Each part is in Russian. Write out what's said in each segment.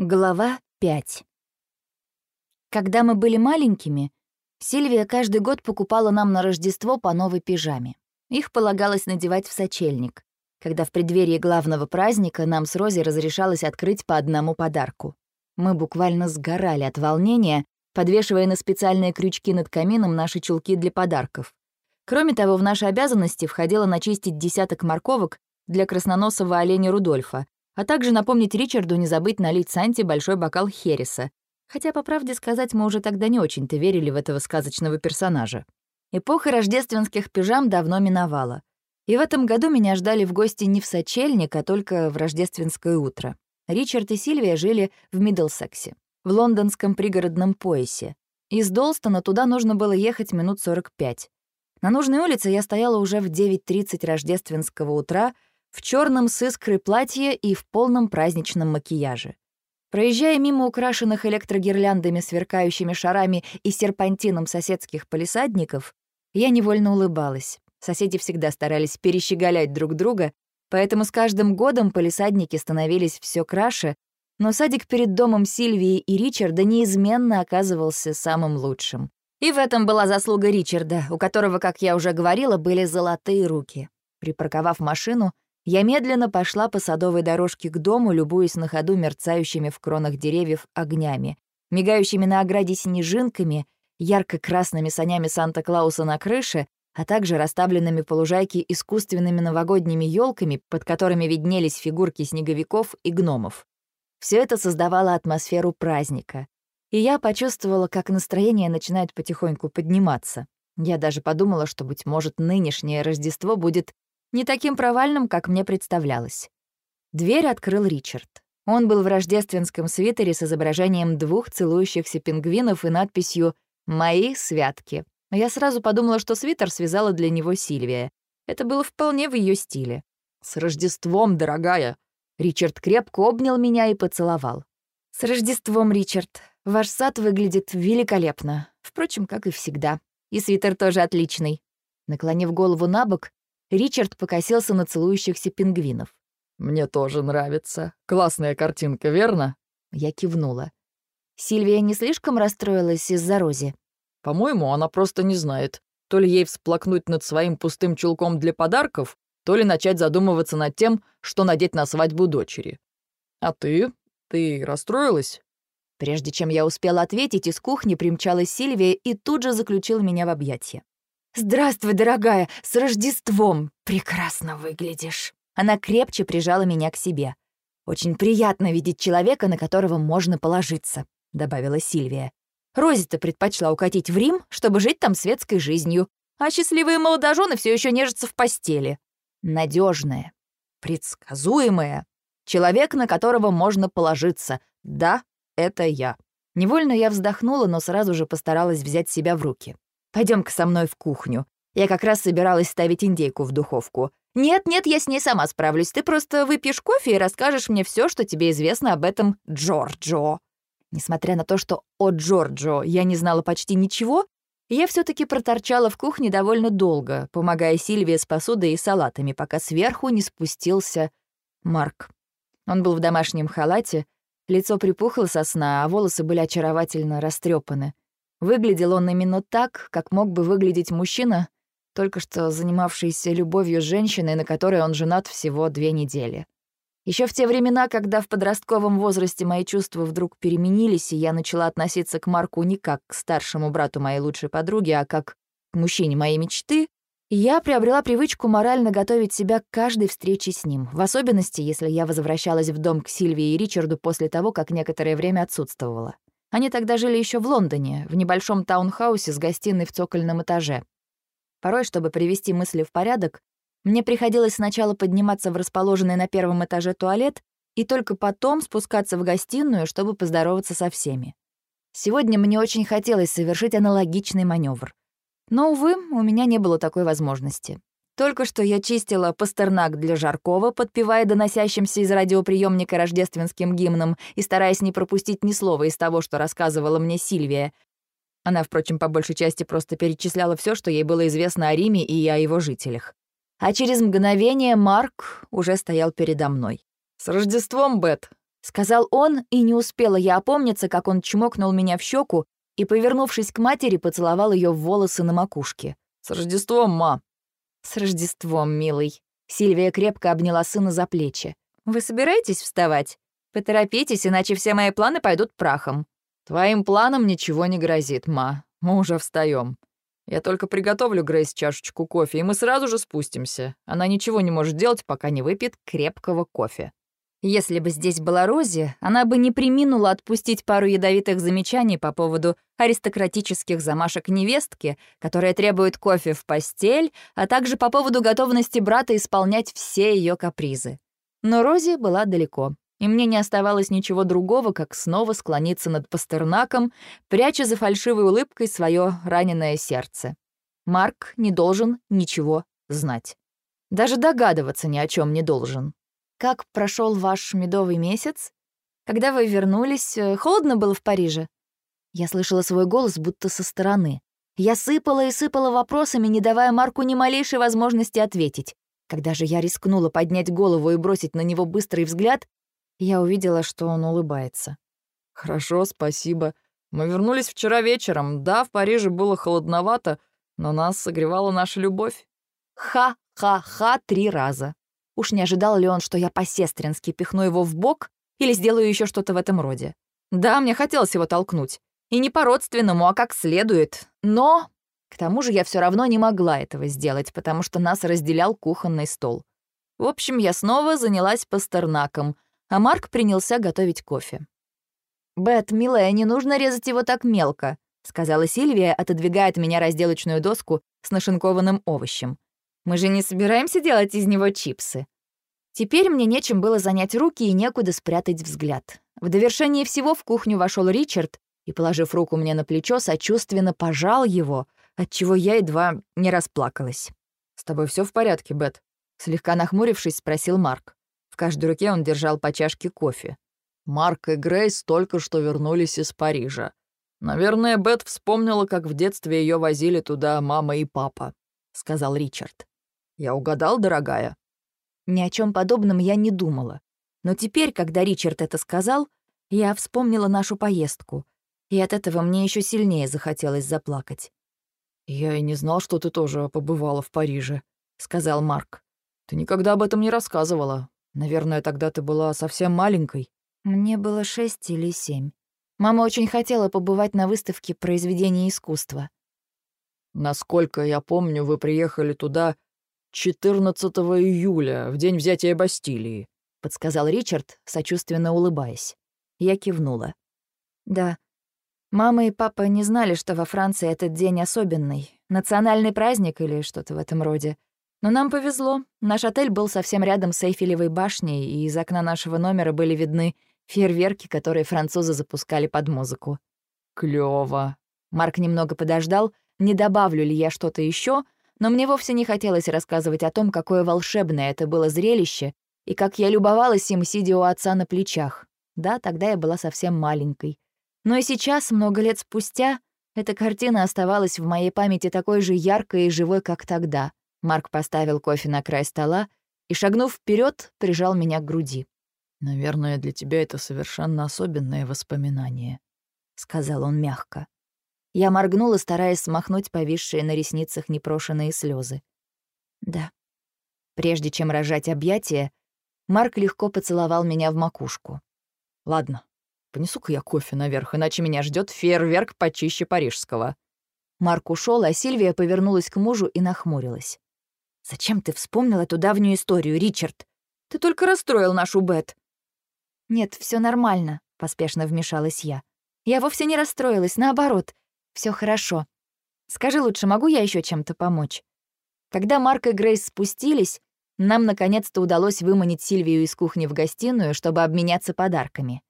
Глава 5 Когда мы были маленькими, Сильвия каждый год покупала нам на Рождество по новой пижаме. Их полагалось надевать в сочельник, когда в преддверии главного праздника нам с Рози разрешалось открыть по одному подарку. Мы буквально сгорали от волнения, подвешивая на специальные крючки над камином наши чулки для подарков. Кроме того, в наши обязанности входило начистить десяток морковок для красноносого оленя Рудольфа, а также напомнить Ричарду не забыть налить Санте большой бокал Хереса. Хотя, по правде сказать, мы уже тогда не очень-то верили в этого сказочного персонажа. Эпоха рождественских пижам давно миновала. И в этом году меня ждали в гости не в сочельник, а только в рождественское утро. Ричард и Сильвия жили в Миддлсексе, в лондонском пригородном поясе. Из Долстона туда нужно было ехать минут 45. На нужной улице я стояла уже в 9.30 рождественского утра — в черном с искрой платье и в полном праздничном макияже. Проезжая мимо украшенных электрогирляндами, сверкающими шарами и серпантином соседских полисадников, я невольно улыбалась. Соседи всегда старались перещеголять друг друга, поэтому с каждым годом полисадники становились все краше, но садик перед домом Сильвии и Ричарда неизменно оказывался самым лучшим. И в этом была заслуга Ричарда, у которого, как я уже говорила, были золотые руки. Припарковав машину, я медленно пошла по садовой дорожке к дому, любуясь на ходу мерцающими в кронах деревьев огнями, мигающими на ограде снежинками, ярко-красными санями Санта-Клауса на крыше, а также расставленными по лужайке искусственными новогодними елками, под которыми виднелись фигурки снеговиков и гномов. Все это создавало атмосферу праздника. И я почувствовала, как настроение начинает потихоньку подниматься. Я даже подумала, что, быть может, нынешнее Рождество будет не таким провальным, как мне представлялось. Дверь открыл Ричард. Он был в рождественском свитере с изображением двух целующихся пингвинов и надписью «Мои святки». Я сразу подумала, что свитер связала для него Сильвия. Это было вполне в ее стиле. «С Рождеством, дорогая!» Ричард крепко обнял меня и поцеловал. «С Рождеством, Ричард. Ваш сад выглядит великолепно. Впрочем, как и всегда. И свитер тоже отличный». Наклонив голову на бок, Ричард покосился на целующихся пингвинов. «Мне тоже нравится. Классная картинка, верно?» Я кивнула. Сильвия не слишком расстроилась из-за Рози? «По-моему, она просто не знает. То ли ей всплакнуть над своим пустым чулком для подарков, то ли начать задумываться над тем, что надеть на свадьбу дочери. А ты? Ты расстроилась?» Прежде чем я успела ответить, из кухни примчалась Сильвия и тут же заключила меня в объятия. «Здравствуй, дорогая! С Рождеством! Прекрасно выглядишь!» Она крепче прижала меня к себе. «Очень приятно видеть человека, на которого можно положиться», — добавила Сильвия. «Рози-то предпочла укатить в Рим, чтобы жить там светской жизнью, а счастливые молодожены все еще нежатся в постели. Надежная, предсказуемая, человек, на которого можно положиться. Да, это я». Невольно я вздохнула, но сразу же постаралась взять себя в руки. Пойдем-ка со мной в кухню. Я как раз собиралась ставить индейку в духовку. Нет-нет, я с ней сама справлюсь. Ты просто выпьешь кофе и расскажешь мне все, что тебе известно об этом Джорджо. Несмотря на то, что о Джорджо я не знала почти ничего, я все таки проторчала в кухне довольно долго, помогая Сильвии с посудой и салатами, пока сверху не спустился Марк. Он был в домашнем халате, лицо припухло со сна, а волосы были очаровательно растрепаны. Выглядел он именно так, как мог бы выглядеть мужчина, только что занимавшийся любовью с женщиной, на которой он женат всего две недели. Еще в те времена, когда в подростковом возрасте мои чувства вдруг переменились, и я начала относиться к Марку не как к старшему брату моей лучшей подруги, а как к мужчине моей мечты, я приобрела привычку морально готовить себя к каждой встрече с ним, в особенности, если я возвращалась в дом к Сильвии и Ричарду после того, как некоторое время отсутствовала. Они тогда жили еще в Лондоне, в небольшом таунхаусе с гостиной в цокольном этаже. Порой, чтобы привести мысли в порядок, мне приходилось сначала подниматься в расположенный на первом этаже туалет и только потом спускаться в гостиную, чтобы поздороваться со всеми. Сегодня мне очень хотелось совершить аналогичный маневр. Но, увы, у меня не было такой возможности. Только что я чистила пастернак для Жаркова, подпевая доносящимся из радиоприемника рождественским гимном и стараясь не пропустить ни слова из того, что рассказывала мне Сильвия. Она, впрочем, по большей части просто перечисляла все, что ей было известно о Риме и о его жителях. А через мгновение Марк уже стоял передо мной. «С Рождеством, Бет! — сказал он, и не успела я опомниться, как он чмокнул меня в щеку и, повернувшись к матери, поцеловал ее в волосы на макушке. «С Рождеством, ма!» «С Рождеством, милый!» Сильвия крепко обняла сына за плечи. «Вы собираетесь вставать? Поторопитесь, иначе все мои планы пойдут прахом». «Твоим планам ничего не грозит, ма. Мы уже встаем. Я только приготовлю Грейс чашечку кофе, и мы сразу же спустимся. Она ничего не может делать, пока не выпьет крепкого кофе». Если бы здесь была Рози, она бы не приминула отпустить пару ядовитых замечаний по поводу аристократических замашек невестки, которая требует кофе в постель, а также по поводу готовности брата исполнять все ее капризы. Но Рози была далеко, и мне не оставалось ничего другого, как снова склониться над Пастернаком, пряча за фальшивой улыбкой свое раненое сердце. Марк не должен ничего знать. Даже догадываться ни о чем не должен. Как прошел ваш медовый месяц? Когда вы вернулись, э, холодно было в Париже? Я слышала свой голос будто со стороны. Я сыпала и сыпала вопросами, не давая Марку ни малейшей возможности ответить. Когда же я рискнула поднять голову и бросить на него быстрый взгляд, я увидела, что он улыбается. «Хорошо, спасибо. Мы вернулись вчера вечером. Да, в Париже было холодновато, но нас согревала наша любовь». Ха-ха-ха три раза. Уж не ожидал ли он, что я по-сестрински пихну его в бок или сделаю еще что-то в этом роде? Да, мне хотелось его толкнуть. И не по-родственному, а как следует. Но... К тому же я все равно не могла этого сделать, потому что нас разделял кухонный стол. В общем, я снова занялась пастернаком, а Марк принялся готовить кофе. «Бет, милая, не нужно резать его так мелко», — сказала Сильвия, отодвигая от меня разделочную доску с нашинкованным овощем. Мы же не собираемся делать из него чипсы. Теперь мне нечем было занять руки и некуда спрятать взгляд. В довершение всего в кухню вошел Ричард и, положив руку мне на плечо, сочувственно пожал его, отчего я едва не расплакалась. «С тобой все в порядке, Бет?» Слегка нахмурившись, спросил Марк. В каждой руке он держал по чашке кофе. Марк и Грейс только что вернулись из Парижа. Наверное, Бет вспомнила, как в детстве ее возили туда мама и папа, сказал Ричард. Я угадал, дорогая?» Ни о чем подобном я не думала. Но теперь, когда Ричард это сказал, я вспомнила нашу поездку, и от этого мне еще сильнее захотелось заплакать. «Я и не знал, что ты тоже побывала в Париже», — сказал Марк. «Ты никогда об этом не рассказывала. Наверное, тогда ты была совсем маленькой». Мне было шесть или семь. Мама очень хотела побывать на выставке произведений искусства. «Насколько я помню, вы приехали туда 14 июля, в день взятия Бастилии», — подсказал Ричард, сочувственно улыбаясь. Я кивнула. «Да. Мама и папа не знали, что во Франции этот день особенный. Национальный праздник или что-то в этом роде. Но нам повезло. Наш отель был совсем рядом с Эйфелевой башней, и из окна нашего номера были видны фейерверки, которые французы запускали под музыку. Клёво. Марк немного подождал, не добавлю ли я что-то еще, но мне вовсе не хотелось рассказывать о том, какое волшебное это было зрелище и как я любовалась им, сидя у отца на плечах. Да, тогда я была совсем маленькой. Но и сейчас, много лет спустя, эта картина оставалась в моей памяти такой же яркой и живой, как тогда. Марк поставил кофе на край стола и, шагнув вперед, прижал меня к груди. «Наверное, для тебя это совершенно особенное воспоминание», — сказал он мягко. Я моргнула, стараясь смахнуть повисшие на ресницах непрошенные слезы. Да. Прежде чем рожать объятия, Марк легко поцеловал меня в макушку. «Ладно, понесу-ка я кофе наверх, иначе меня ждет фейерверк почище парижского». Марк ушел, а Сильвия повернулась к мужу и нахмурилась. «Зачем ты вспомнил эту давнюю историю, Ричард? Ты только расстроил нашу Бет». «Нет, все нормально», — поспешно вмешалась я. «Я вовсе не расстроилась, наоборот. Все хорошо. Скажи лучше, могу я еще чем-то помочь?» Когда Марк и Грейс спустились, нам наконец-то удалось выманить Сильвию из кухни в гостиную, чтобы обменяться подарками.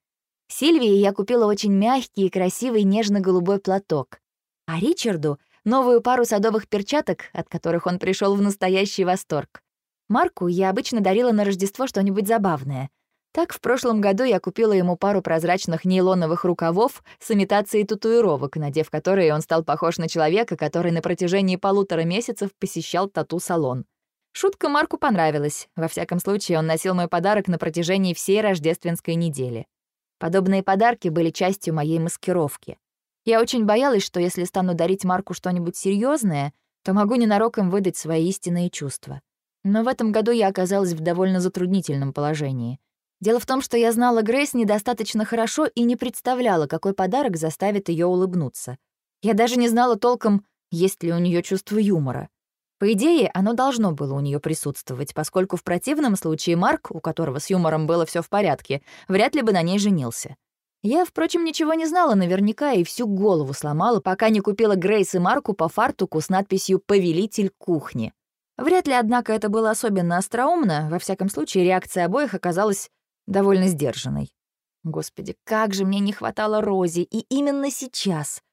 Сильвии я купила очень мягкий и красивый нежно-голубой платок, а Ричарду — новую пару садовых перчаток, от которых он пришел в настоящий восторг. Марку я обычно дарила на Рождество что-нибудь забавное. Так, в прошлом году я купила ему пару прозрачных нейлоновых рукавов с имитацией татуировок, надев которые он стал похож на человека, который на протяжении полутора месяцев посещал тату-салон. Шутка Марку понравилась. Во всяком случае, он носил мой подарок на протяжении всей рождественской недели. Подобные подарки были частью моей маскировки. Я очень боялась, что если стану дарить Марку что-нибудь серьезное, то могу ненароком выдать свои истинные чувства. Но в этом году я оказалась в довольно затруднительном положении. Дело в том, что я знала Грейс недостаточно хорошо и не представляла, какой подарок заставит ее улыбнуться. Я даже не знала толком, есть ли у нее чувство юмора. По идее, оно должно было у нее присутствовать, поскольку в противном случае Марк, у которого с юмором было все в порядке, вряд ли бы на ней женился. Я, впрочем, ничего не знала наверняка и всю голову сломала, пока не купила Грейс и Марку по фартуку с надписью «Повелитель кухни». Вряд ли, однако, это было особенно остроумно, во всяком случае, реакция обоих оказалась довольно сдержанной. Господи, как же мне не хватало Рози, и именно сейчас —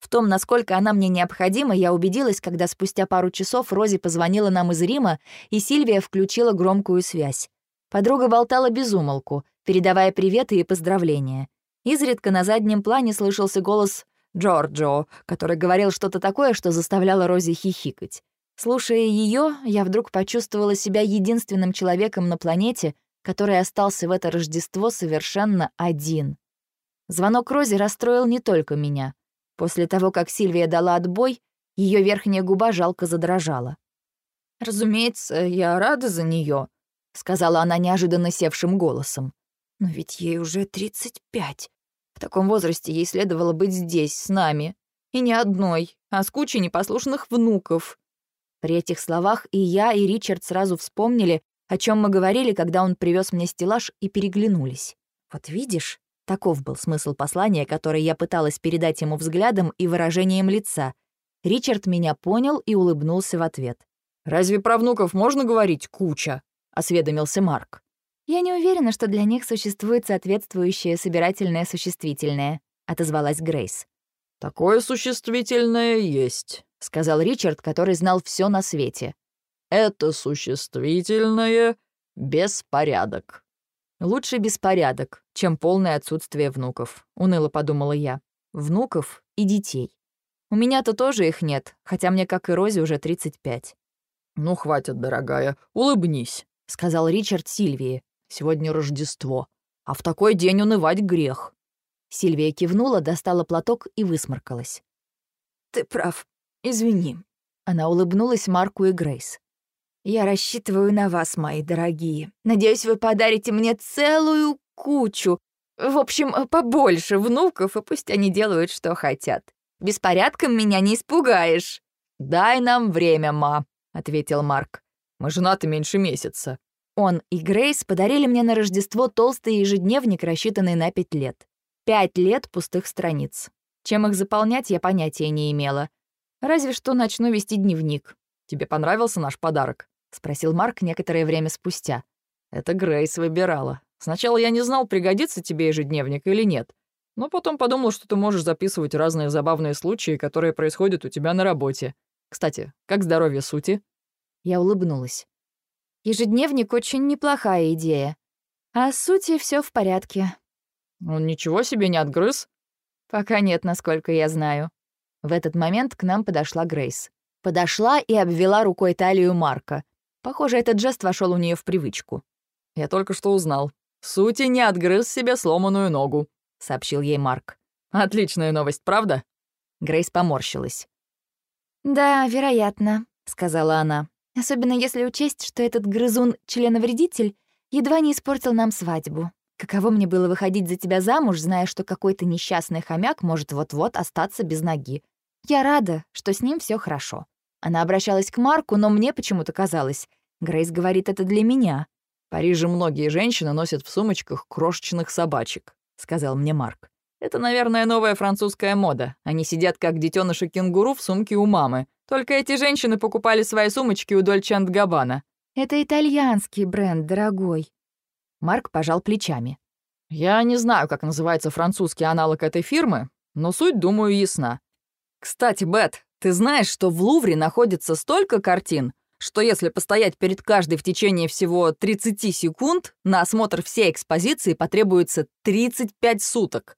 в том, насколько она мне необходима, я убедилась, когда спустя пару часов Рози позвонила нам из Рима, и Сильвия включила громкую связь. Подруга болтала без умолку, передавая приветы и поздравления. Изредка на заднем плане слышался голос Джорджо, который говорил что-то такое, что заставляло Рози хихикать. Слушая ее, я вдруг почувствовала себя единственным человеком на планете, который остался в это Рождество совершенно один. Звонок Рози расстроил не только меня. После того, как Сильвия дала отбой, ее верхняя губа жалко задрожала. «Разумеется, я рада за нее, сказала она неожиданно севшим голосом. «Но ведь ей уже 35. В таком возрасте ей следовало быть здесь, с нами. И не одной, а с кучей непослушных внуков». При этих словах и я, и Ричард сразу вспомнили, о чем мы говорили, когда он привез мне стеллаж, и переглянулись. «Вот видишь», Таков был смысл послания, которое я пыталась передать ему взглядом и выражением лица. Ричард меня понял и улыбнулся в ответ. «Разве про внуков можно говорить «куча»?» — осведомился Марк. «Я не уверена, что для них существует соответствующее собирательное существительное», — отозвалась Грейс. «Такое существительное есть», — сказал Ричард, который знал все на свете. «Это существительное — беспорядок». Лучше беспорядок, чем полное отсутствие внуков, уныло подумала я. Внуков и детей. У меня-то тоже их нет, хотя мне, как и Розе, уже 35. «Ну, хватит, дорогая, улыбнись», — сказал Ричард Сильвии. «Сегодня Рождество, а в такой день унывать грех». Сильвия кивнула, достала платок и высморкалась. «Ты прав. Извини». Она улыбнулась Марку и Грейс. Я рассчитываю на вас, мои дорогие. Надеюсь, вы подарите мне целую кучу. В общем, побольше внуков, и пусть они делают, что хотят. Беспорядком меня не испугаешь». «Дай нам время, ма», — ответил Марк. «Мы женаты меньше месяца». Он и Грейс подарили мне на Рождество толстый ежедневник, рассчитанный на пять лет. Пять лет пустых страниц. Чем их заполнять, я понятия не имела. Разве что начну вести дневник. Тебе понравился наш подарок?» — спросил Марк некоторое время спустя. «Это Грейс выбирала. Сначала я не знал, пригодится тебе ежедневник или нет. Но потом подумал, что ты можешь записывать разные забавные случаи, которые происходят у тебя на работе. Кстати, как здоровье Сути?» Я улыбнулась. «Ежедневник — очень неплохая идея. А Сути все в порядке». «Он ничего себе не отгрыз?» «Пока нет, насколько я знаю». В этот момент к нам подошла Грейс. Подошла и обвела рукой талию Марка, Похоже, этот жест вошел у нее в привычку. «Я только что узнал. Сути не отгрыз себе сломанную ногу», — сообщил ей Марк. «Отличная новость, правда?» Грейс поморщилась. «Да, вероятно», — сказала она. «Особенно если учесть, что этот грызун — членовредитель, едва не испортил нам свадьбу. Каково мне было выходить за тебя замуж, зная, что какой-то несчастный хомяк может вот-вот остаться без ноги. Я рада, что с ним все хорошо». Она обращалась к Марку, но мне почему-то казалось, Грейс говорит это для меня. «В Париже многие женщины носят в сумочках крошечных собачек», — сказал мне Марк. «Это, наверное, новая французская мода. Они сидят как детеныши кенгуру в сумке у мамы. Только эти женщины покупали свои сумочки у Дольче Габбана». «Это итальянский бренд, дорогой». Марк пожал плечами. «Я не знаю, как называется французский аналог этой фирмы, но суть, думаю, ясна. Кстати, Бет, ты знаешь, что в Лувре находится столько картин, что если постоять перед каждой в течение всего 30 секунд, на осмотр всей экспозиции потребуется 35 суток.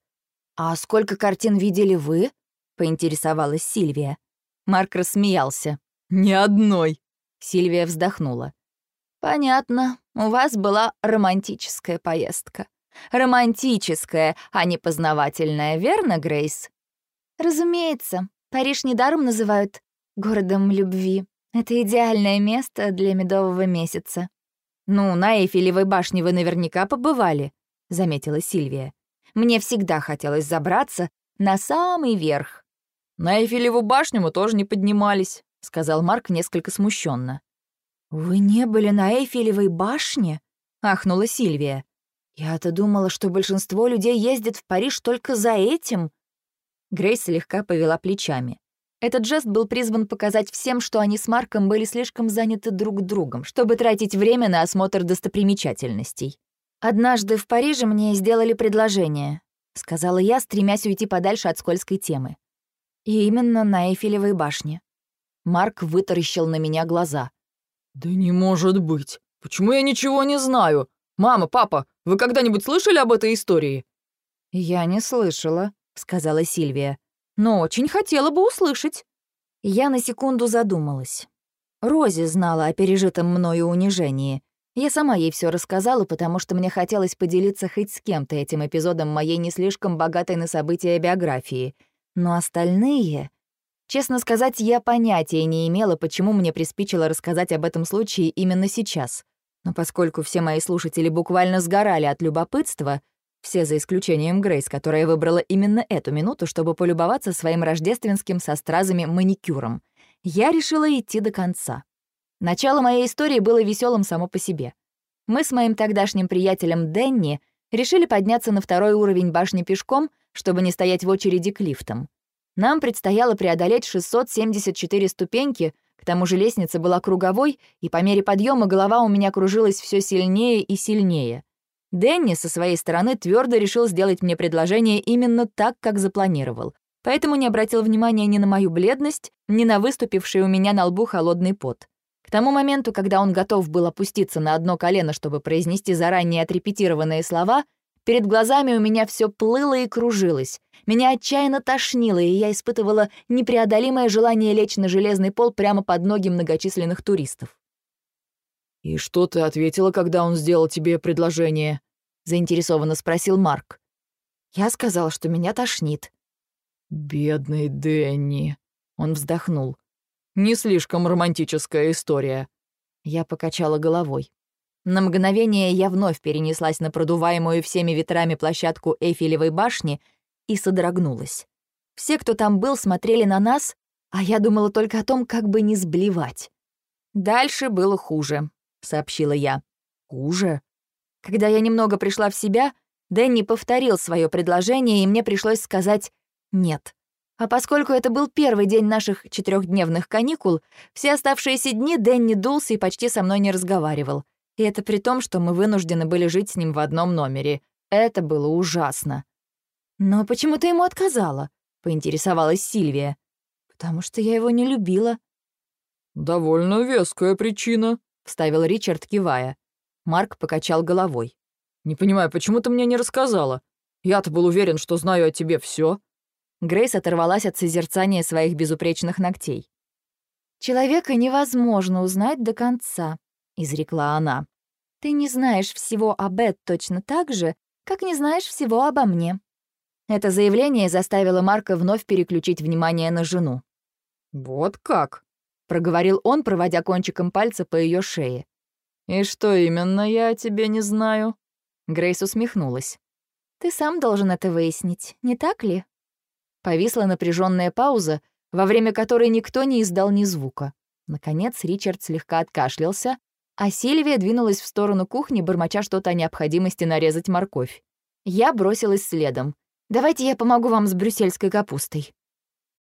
«А сколько картин видели вы?» — поинтересовалась Сильвия. Марк рассмеялся. «Ни одной». Сильвия вздохнула. «Понятно, у вас была романтическая поездка. Романтическая, а не познавательная, верно, Грейс?» «Разумеется. Париж недаром называют городом любви. Это идеальное место для медового месяца». «Ну, на Эйфелевой башне вы наверняка побывали», — заметила Сильвия. «Мне всегда хотелось забраться на самый верх». «На Эйфелеву башню мы тоже не поднимались», — сказал Марк несколько смущенно. «Вы не были на Эйфелевой башне?» — ахнула Сильвия. «Я-то думала, что большинство людей ездит в Париж только за этим». Грейс слегка повела плечами. Этот жест был призван показать всем, что они с Марком были слишком заняты друг другом, чтобы тратить время на осмотр достопримечательностей. «Однажды в Париже мне сделали предложение», — сказала я, стремясь уйти подальше от скользкой темы. «И именно на Эйфелевой башне». Марк вытаращил на меня глаза. «Да не может быть! Почему я ничего не знаю? Мама, папа, вы когда-нибудь слышали об этой истории?» «Я не слышала», — сказала Сильвия. «Но очень хотела бы услышать». Я на секунду задумалась. Рози знала о пережитом мною унижении. Я сама ей все рассказала, потому что мне хотелось поделиться хоть с кем-то этим эпизодом моей не слишком богатой на события биографии. Но остальные... Честно сказать, я понятия не имела, почему мне приспичило рассказать об этом случае именно сейчас. Но поскольку все мои слушатели буквально сгорали от любопытства, все за исключением Грейс, которая выбрала именно эту минуту, чтобы полюбоваться своим рождественским со стразами маникюром, я решила идти до конца. Начало моей истории было веселым само по себе. Мы с моим тогдашним приятелем Денни решили подняться на второй уровень башни пешком, чтобы не стоять в очереди к лифтам. Нам предстояло преодолеть 674 ступеньки, к тому же лестница была круговой, и по мере подъема голова у меня кружилась все сильнее и сильнее. Дэнни со своей стороны твердо решил сделать мне предложение именно так, как запланировал, поэтому не обратил внимания ни на мою бледность, ни на выступивший у меня на лбу холодный пот. К тому моменту, когда он готов был опуститься на одно колено, чтобы произнести заранее отрепетированные слова, Перед глазами у меня все плыло и кружилось. Меня отчаянно тошнило, и я испытывала непреодолимое желание лечь на железный пол прямо под ноги многочисленных туристов. «И что ты ответила, когда он сделал тебе предложение?» — заинтересованно спросил Марк. Я сказала, что меня тошнит. «Бедный Дэнни», — он вздохнул. «Не слишком романтическая история». Я покачала головой. На мгновение я вновь перенеслась на продуваемую всеми ветрами площадку Эйфелевой башни и содрогнулась. Все, кто там был, смотрели на нас, а я думала только о том, как бы не сблевать. «Дальше было хуже», — сообщила я. «Хуже?» Когда я немного пришла в себя, Дэнни повторил свое предложение, и мне пришлось сказать «нет». А поскольку это был первый день наших четырехдневных каникул, все оставшиеся дни Дэнни дулся и почти со мной не разговаривал. И это при том, что мы вынуждены были жить с ним в одном номере. Это было ужасно. «Но почему ты ему отказала?» — поинтересовалась Сильвия. «Потому что я его не любила». «Довольно веская причина», — вставил Ричард, кивая. Марк покачал головой. «Не понимаю, почему ты мне не рассказала? Я-то был уверен, что знаю о тебе все. Грейс оторвалась от созерцания своих безупречных ногтей. «Человека невозможно узнать до конца», — изрекла она. Ты не знаешь всего об Эд точно так же, как не знаешь всего обо мне». Это заявление заставило Марка вновь переключить внимание на жену. «Вот как?» — проговорил он, проводя кончиком пальца по ее шее. «И что именно я о тебе не знаю?» Грейс усмехнулась. «Ты сам должен это выяснить, не так ли?» Повисла напряженная пауза, во время которой никто не издал ни звука. Наконец Ричард слегка откашлялся, а Сильвия двинулась в сторону кухни, бормоча что-то о необходимости нарезать морковь. Я бросилась следом. «Давайте я помогу вам с брюссельской капустой».